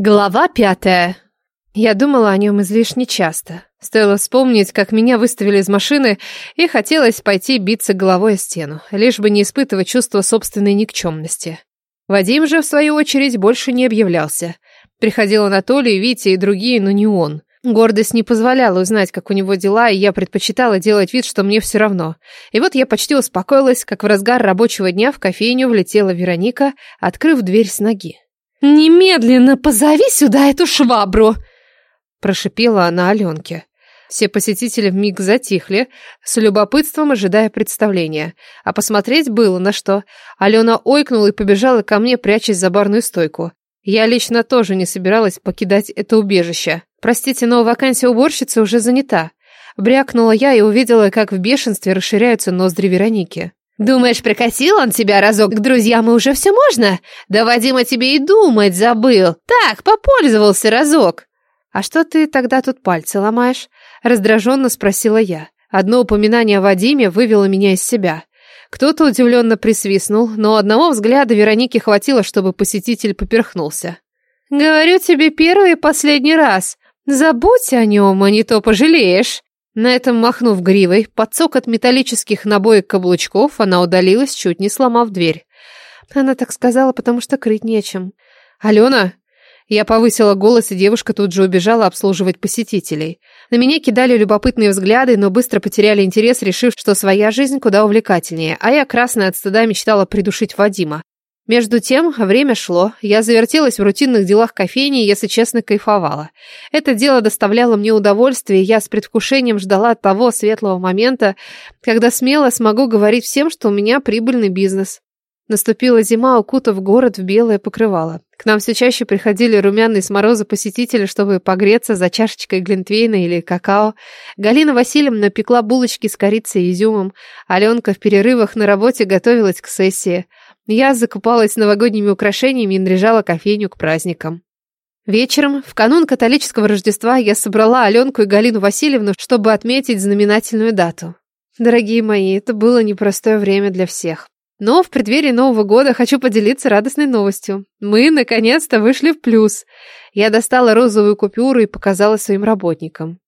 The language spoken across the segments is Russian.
Глава пятая. Я думала о нем излишне часто. Стоило вспомнить, как меня выставили из машины, и хотелось пойти биться головой о стену, лишь бы не испытывать чувство собственной никчемности. Вадим же, в свою очередь, больше не объявлялся. Приходил Анатолий, Витя и другие, но не он. Гордость не позволяла узнать, как у него дела, и я предпочитала делать вид, что мне все равно. И вот я почти успокоилась, как в разгар рабочего дня в кофейню влетела Вероника, открыв дверь с ноги. «Немедленно позови сюда эту швабру!» Прошипела она Аленке. Все посетители вмиг затихли, с любопытством ожидая представления. А посмотреть было на что. Алена ойкнула и побежала ко мне, прячась за барную стойку. Я лично тоже не собиралась покидать это убежище. Простите, но вакансия уборщицы уже занята. Брякнула я и увидела, как в бешенстве расширяются ноздри Вероники. Думаешь, прикатил он тебя разок к друзьям и уже все можно? Да Вадима тебе и думать забыл. Так, попользовался разок. А что ты тогда тут пальцы ломаешь? Раздраженно спросила я. Одно упоминание о Вадиме вывело меня из себя. Кто-то удивленно присвистнул, но одного взгляда Вероники хватило, чтобы посетитель поперхнулся. «Говорю тебе первый и последний раз. Забудь о нем, а не то пожалеешь». На этом, махнув гривой, под цокот металлических набоек каблучков, она удалилась, чуть не сломав дверь. Она так сказала, потому что крыть нечем. «Алена!» Я повысила голос, и девушка тут же убежала обслуживать посетителей. На меня кидали любопытные взгляды, но быстро потеряли интерес, решив, что своя жизнь куда увлекательнее, а я, красная от стыда, мечтала придушить Вадима. Между тем, время шло, я завертелась в рутинных делах кофейни и, если честно, кайфовала. Это дело доставляло мне удовольствие, и я с предвкушением ждала того светлого момента, когда смело смогу говорить всем, что у меня прибыльный бизнес. Наступила зима, укутав город в белое покрывало. К нам все чаще приходили румяные с мороза посетители, чтобы погреться за чашечкой глинтвейна или какао. Галина Васильевна пекла булочки с корицей и изюмом. Аленка в перерывах на работе готовилась к сессии. Я закупалась новогодними украшениями и наряжала кофейню к праздникам. Вечером, в канун католического Рождества, я собрала Аленку и Галину Васильевну, чтобы отметить знаменательную дату. Дорогие мои, это было непростое время для всех. Но в преддверии Нового года хочу поделиться радостной новостью. Мы, наконец-то, вышли в плюс. Я достала розовую купюру и показала своим работникам.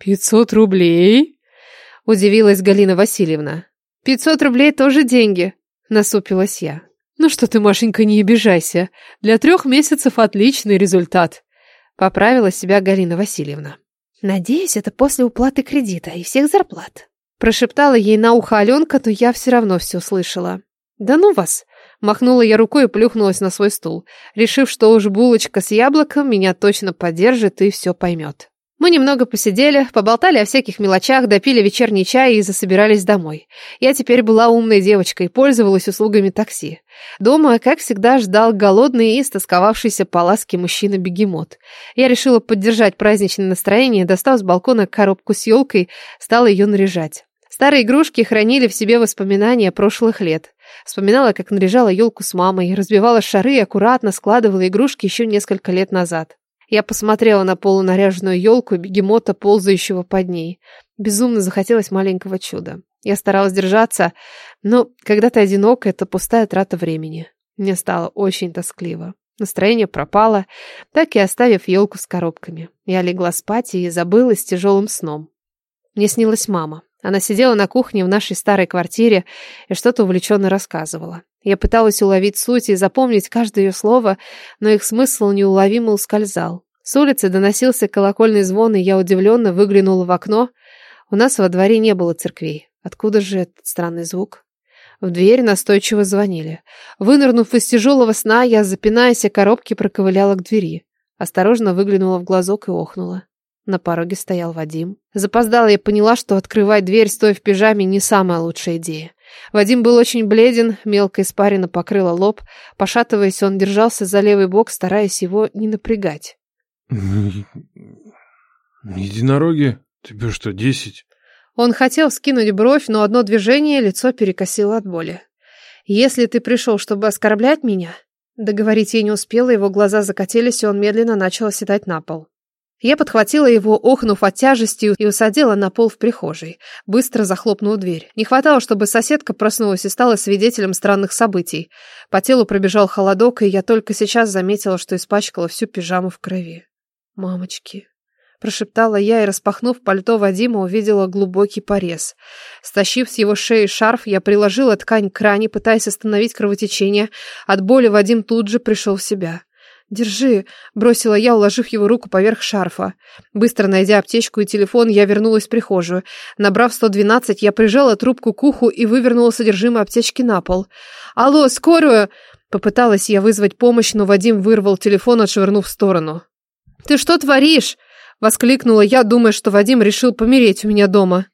«Пятьсот рублей?» – удивилась Галина Васильевна. «Пятьсот рублей тоже деньги», Насупилась я. «Ну что ты, Машенька, не обижайся. Для трех месяцев отличный результат», — поправила себя Галина Васильевна. «Надеюсь, это после уплаты кредита и всех зарплат», — прошептала ей на ухо Аленка, но я все равно все слышала. «Да ну вас!» — махнула я рукой и плюхнулась на свой стул, решив, что уж булочка с яблоком меня точно поддержит и все поймет. Мы немного посидели, поболтали о всяких мелочах, допили вечерний чай и засобирались домой. Я теперь была умной девочкой, пользовалась услугами такси. Дома, как всегда, ждал голодный и стосковавшийся по ласке мужчина-бегемот. Я решила поддержать праздничное настроение, достав с балкона коробку с елкой, стала ее наряжать. Старые игрушки хранили в себе воспоминания прошлых лет. Вспоминала, как наряжала елку с мамой, разбивала шары и аккуратно складывала игрушки еще несколько лет назад. Я посмотрела на полунаряженную елку и бегемота, ползающего под ней. Безумно захотелось маленького чуда. Я старалась держаться, но когда ты одинок, это пустая трата времени. Мне стало очень тоскливо. Настроение пропало, так и оставив елку с коробками. Я легла спать и забылась тяжелым сном. Мне снилась мама. Она сидела на кухне в нашей старой квартире и что-то увлеченно рассказывала. Я пыталась уловить суть и запомнить каждое ее слово, но их смысл неуловимо ускользал. С улицы доносился колокольный звон, и я удивленно выглянула в окно. У нас во дворе не было церквей. Откуда же этот странный звук? В дверь настойчиво звонили. Вынырнув из тяжелого сна, я, запинаясь о коробке, проковыляла к двери. Осторожно выглянула в глазок и охнула. На пороге стоял Вадим. Запоздала я поняла, что открывать дверь, стоя в пижаме, не самая лучшая идея. Вадим был очень бледен, мелкая испарина покрыла лоб. Пошатываясь, он держался за левый бок, стараясь его не напрягать. «Единороги? Тебе что, десять?» Он хотел скинуть бровь, но одно движение лицо перекосило от боли. «Если ты пришел, чтобы оскорблять меня...» Договорить я не успела, его глаза закатились, и он медленно начал оседать на пол. Я подхватила его, охнув от тяжести, и усадила на пол в прихожей. Быстро захлопнула дверь. Не хватало, чтобы соседка проснулась и стала свидетелем странных событий. По телу пробежал холодок, и я только сейчас заметила, что испачкала всю пижаму в крови. «Мамочки!» Прошептала я и, распахнув пальто Вадима, увидела глубокий порез. Стащив с его шеи шарф, я приложила ткань к ране, пытаясь остановить кровотечение. От боли Вадим тут же пришел в себя. «Держи», — бросила я, уложив его руку поверх шарфа. Быстро найдя аптечку и телефон, я вернулась в прихожую. Набрав 112, я прижала трубку к уху и вывернула содержимое аптечки на пол. «Алло, скорую!» Попыталась я вызвать помощь, но Вадим вырвал телефон, отшвырнув в сторону. «Ты что творишь?» — воскликнула я, думая, что Вадим решил помереть у меня дома.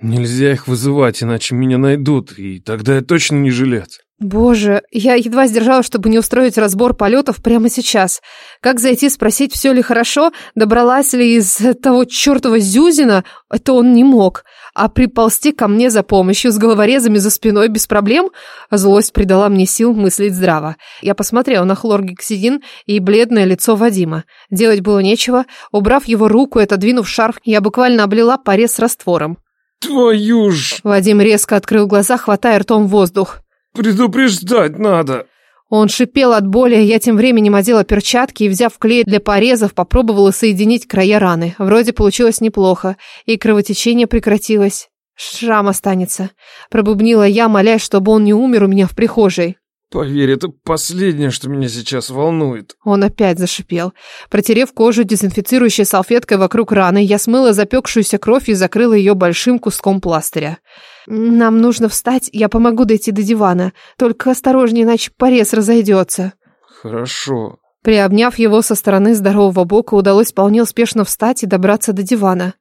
«Нельзя их вызывать, иначе меня найдут, и тогда я точно не жилец». Боже, я едва сдержалась, чтобы не устроить разбор полетов прямо сейчас. Как зайти спросить, все ли хорошо, добралась ли из того чертова Зюзина, это он не мог. А приползти ко мне за помощью с головорезами за спиной без проблем? Злость придала мне сил мыслить здраво. Я посмотрела на хлоргексидин и бледное лицо Вадима. Делать было нечего. Убрав его руку и отодвинув шарф, я буквально облила порез раствором. «Твою ж!» Вадим резко открыл глаза, хватая ртом воздух. Предупреждать надо. Он шипел от боли, я тем временем одела перчатки и, взяв клей для порезов, попробовала соединить края раны. Вроде получилось неплохо, и кровотечение прекратилось. Шрам останется. Пробубнила я, молясь, чтобы он не умер у меня в прихожей. Поверь, это последнее, что меня сейчас волнует. Он опять зашипел. Протерев кожу дезинфицирующей салфеткой вокруг раны, я смыла запекшуюся кровь и закрыла ее большим куском пластыря. «Нам нужно встать, я помогу дойти до дивана. Только осторожнее, иначе порез разойдется». «Хорошо». Приобняв его со стороны здорового бока, удалось вполне успешно встать и добраться до дивана.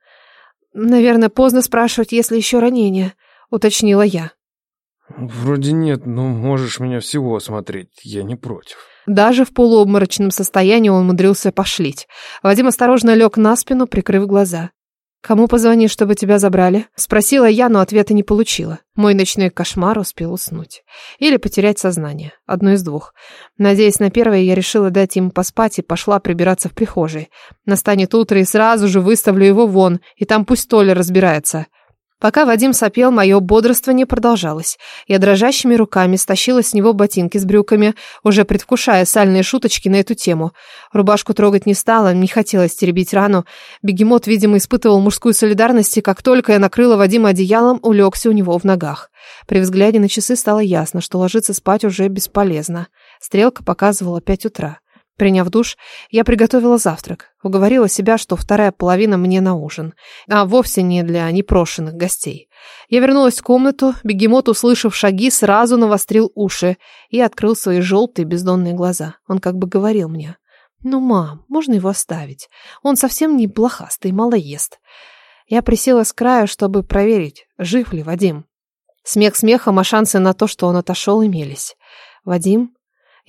«Наверное, поздно спрашивать, если еще ранение», — уточнила я. «Вроде нет, но можешь меня всего осмотреть, я не против». Даже в полуобморочном состоянии он умудрился пошлить. Вадим осторожно лег на спину, прикрыв глаза. «Кому позвонишь, чтобы тебя забрали?» Спросила я, но ответа не получила. Мой ночной кошмар успел уснуть. Или потерять сознание. Одно из двух. Надеясь на первое, я решила дать ему поспать и пошла прибираться в прихожей. Настанет утро и сразу же выставлю его вон, и там пусть Толя разбирается. Пока Вадим сопел, мое бодрствование продолжалось. Я дрожащими руками стащила с него ботинки с брюками, уже предвкушая сальные шуточки на эту тему. Рубашку трогать не стала, не хотелось теребить рану. Бегемот, видимо, испытывал мужскую солидарность, и как только я накрыла Вадима одеялом, улегся у него в ногах. При взгляде на часы стало ясно, что ложиться спать уже бесполезно. Стрелка показывала пять утра. Приняв душ, я приготовила завтрак. Уговорила себя, что вторая половина мне на ужин, а вовсе не для непрошенных гостей. Я вернулась в комнату, бегемот, услышав шаги, сразу навострил уши и открыл свои желтые бездонные глаза. Он как бы говорил мне, «Ну, мам, можно его оставить? Он совсем не блохастый, мало ест». Я присела с краю, чтобы проверить, жив ли Вадим. Смех смехом, а шансы на то, что он отошел, имелись. Вадим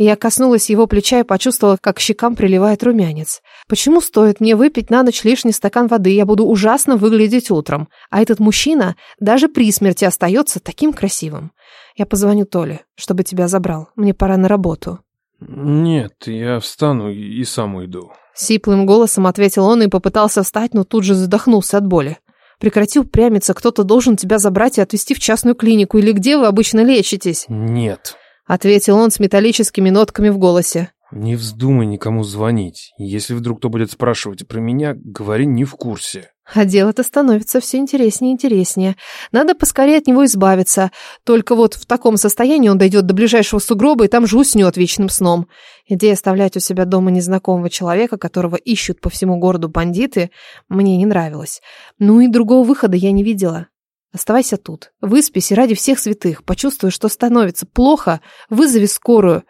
я коснулась его плеча и почувствовала, как к щекам приливает румянец. Почему стоит мне выпить на ночь лишний стакан воды, я буду ужасно выглядеть утром, а этот мужчина даже при смерти остается таким красивым? Я позвоню Толе, чтобы тебя забрал. Мне пора на работу. Нет, я встану и сам уйду. Сиплым голосом ответил он и попытался встать, но тут же задохнулся от боли. Прекрати упрямиться, кто-то должен тебя забрать и отвезти в частную клинику, или где вы обычно лечитесь? Нет ответил он с металлическими нотками в голосе. Не вздумай никому звонить. Если вдруг кто будет спрашивать про меня, говори не в курсе. А дело-то становится все интереснее и интереснее. Надо поскорее от него избавиться. Только вот в таком состоянии он дойдет до ближайшего сугроба и там же уснет вечным сном. Идея оставлять у себя дома незнакомого человека, которого ищут по всему городу бандиты, мне не нравилась. Ну и другого выхода я не видела. Оставайся тут. Выспись и ради всех святых. Почувствуй, что становится плохо. Вызови скорую.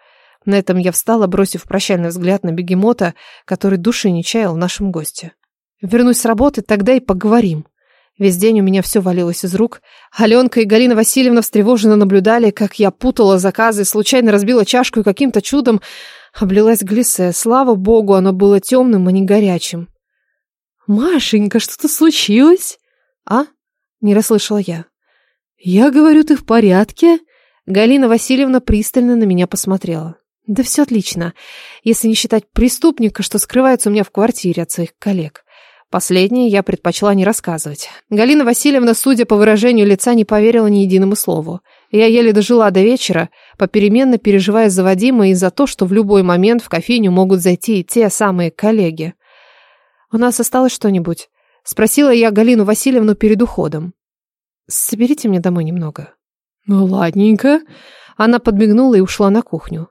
На этом я встала, бросив прощальный взгляд на бегемота, который души не чаял в нашем госте. Вернусь с работы, тогда и поговорим. Весь день у меня все валилось из рук. Аленка и Галина Васильевна встревоженно наблюдали, как я путала заказы, случайно разбила чашку и каким-то чудом облилась глиссе. Слава богу, оно было темным, а не горячим. «Машенька, что-то случилось?» «А?» Не расслышала я. «Я говорю, ты в порядке?» Галина Васильевна пристально на меня посмотрела. Да все отлично, если не считать преступника, что скрывается у меня в квартире от своих коллег. Последнее я предпочла не рассказывать. Галина Васильевна, судя по выражению лица, не поверила ни единому слову. Я еле дожила до вечера, попеременно переживая за Вадима и за то, что в любой момент в кофейню могут зайти те самые коллеги. «У нас осталось что-нибудь?» — спросила я Галину Васильевну перед уходом. «Соберите мне домой немного». «Ну, ладненько». Она подмигнула и ушла на кухню.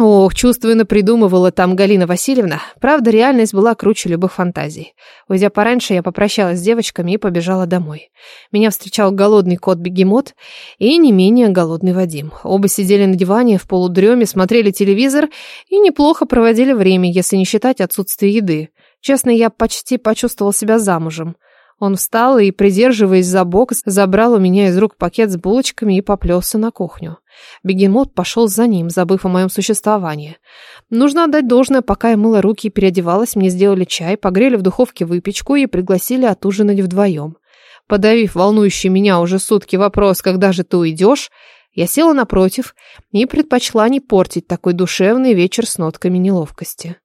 Ох, чувствую, напридумывала там Галина Васильевна. Правда, реальность была круче любых фантазий. Уйдя пораньше, я попрощалась с девочками и побежала домой. Меня встречал голодный кот-бегемот и не менее голодный Вадим. Оба сидели на диване в полудреме, смотрели телевизор и неплохо проводили время, если не считать отсутствие еды. Честно, я почти почувствовал себя замужем. Он встал и, придерживаясь за бок, забрал у меня из рук пакет с булочками и поплелся на кухню. Бегемот пошел за ним, забыв о моем существовании. Нужно отдать должное, пока я мыла руки и переодевалась, мне сделали чай, погрели в духовке выпечку и пригласили отужинать вдвоем. Подавив волнующий меня уже сутки вопрос, когда же ты уйдешь, я села напротив и предпочла не портить такой душевный вечер с нотками неловкости.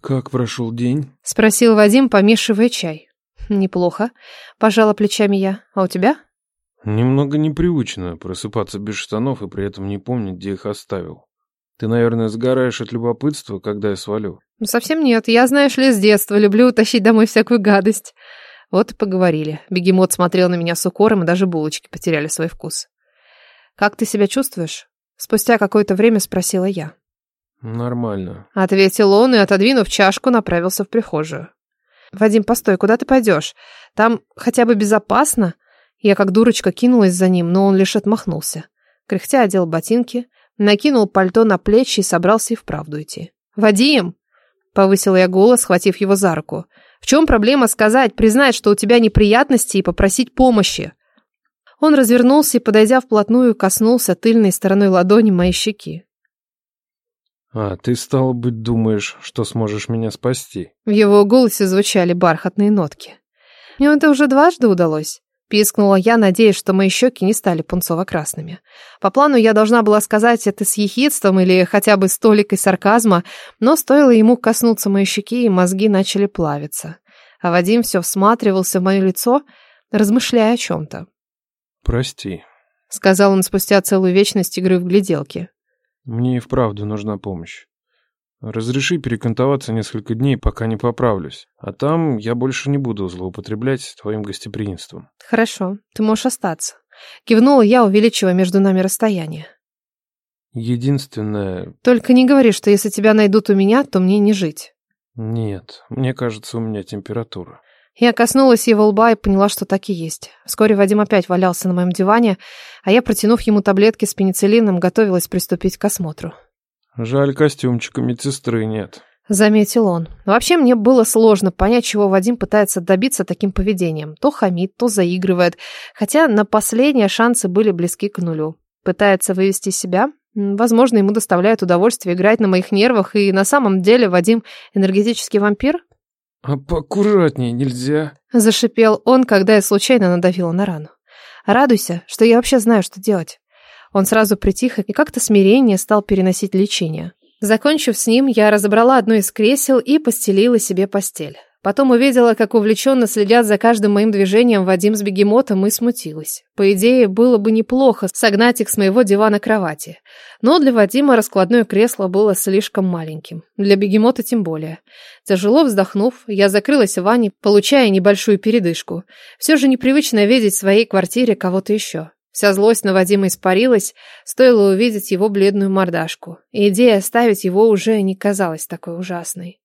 «Как прошел день?» — спросил Вадим, помешивая чай. «Неплохо», — пожала плечами я. «А у тебя?» «Немного непривычно просыпаться без штанов и при этом не помнить, где их оставил. Ты, наверное, сгораешь от любопытства, когда я свалю». «Ну, «Совсем нет. Я, знаешь ли, с детства люблю утащить домой всякую гадость». Вот и поговорили. Бегемот смотрел на меня с укором, и даже булочки потеряли свой вкус. «Как ты себя чувствуешь?» Спустя какое-то время спросила я. «Нормально», — ответил он и, отодвинув чашку, направился в прихожую. «Вадим, постой, куда ты пойдешь? Там хотя бы безопасно?» Я как дурочка кинулась за ним, но он лишь отмахнулся. Кряхтя одел ботинки, накинул пальто на плечи и собрался и вправду идти. «Вадим!» — повысила я голос, схватив его за руку. «В чем проблема сказать, признать, что у тебя неприятности и попросить помощи?» Он развернулся и, подойдя вплотную, коснулся тыльной стороной ладони моей щеки. «А ты, стало быть, думаешь, что сможешь меня спасти?» В его голосе звучали бархатные нотки. «Мне это уже дважды удалось», — пискнула я, надеясь, что мои щеки не стали пунцово-красными. По плану я должна была сказать это с ехидством или хотя бы с толикой сарказма, но стоило ему коснуться моей щеки, и мозги начали плавиться. А Вадим все всматривался в мое лицо, размышляя о чем-то. «Прости», — сказал он спустя целую вечность игры в гляделки. Мне и вправду нужна помощь. Разреши перекантоваться несколько дней, пока не поправлюсь. А там я больше не буду злоупотреблять твоим гостеприимством. Хорошо, ты можешь остаться. Кивнула я, увеличивая между нами расстояние. Единственное... Только не говори, что если тебя найдут у меня, то мне не жить. Нет, мне кажется, у меня температура. Я коснулась его лба и поняла, что так и есть. Вскоре Вадим опять валялся на моем диване, а я, протянув ему таблетки с пенициллином, готовилась приступить к осмотру. «Жаль, костюмчика медсестры нет», — заметил он. Вообще мне было сложно понять, чего Вадим пытается добиться таким поведением. То хамит, то заигрывает, хотя на последние шансы были близки к нулю. Пытается вывести себя? Возможно, ему доставляет удовольствие играть на моих нервах, и на самом деле Вадим энергетический вампир? «А поаккуратнее нельзя?» Зашипел он, когда я случайно надавила на рану. «Радуйся, что я вообще знаю, что делать». Он сразу притих и как-то смирение стал переносить лечение. Закончив с ним, я разобрала одно из кресел и постелила себе постель. Потом увидела, как увлеченно следят за каждым моим движением Вадим с бегемотом и смутилась. По идее, было бы неплохо согнать их с моего дивана кровати. Но для Вадима раскладное кресло было слишком маленьким. Для бегемота тем более. Тяжело вздохнув, я закрылась в ванне, получая небольшую передышку. Все же непривычно видеть в своей квартире кого-то еще. Вся злость на Вадима испарилась, стоило увидеть его бледную мордашку. И идея оставить его уже не казалась такой ужасной.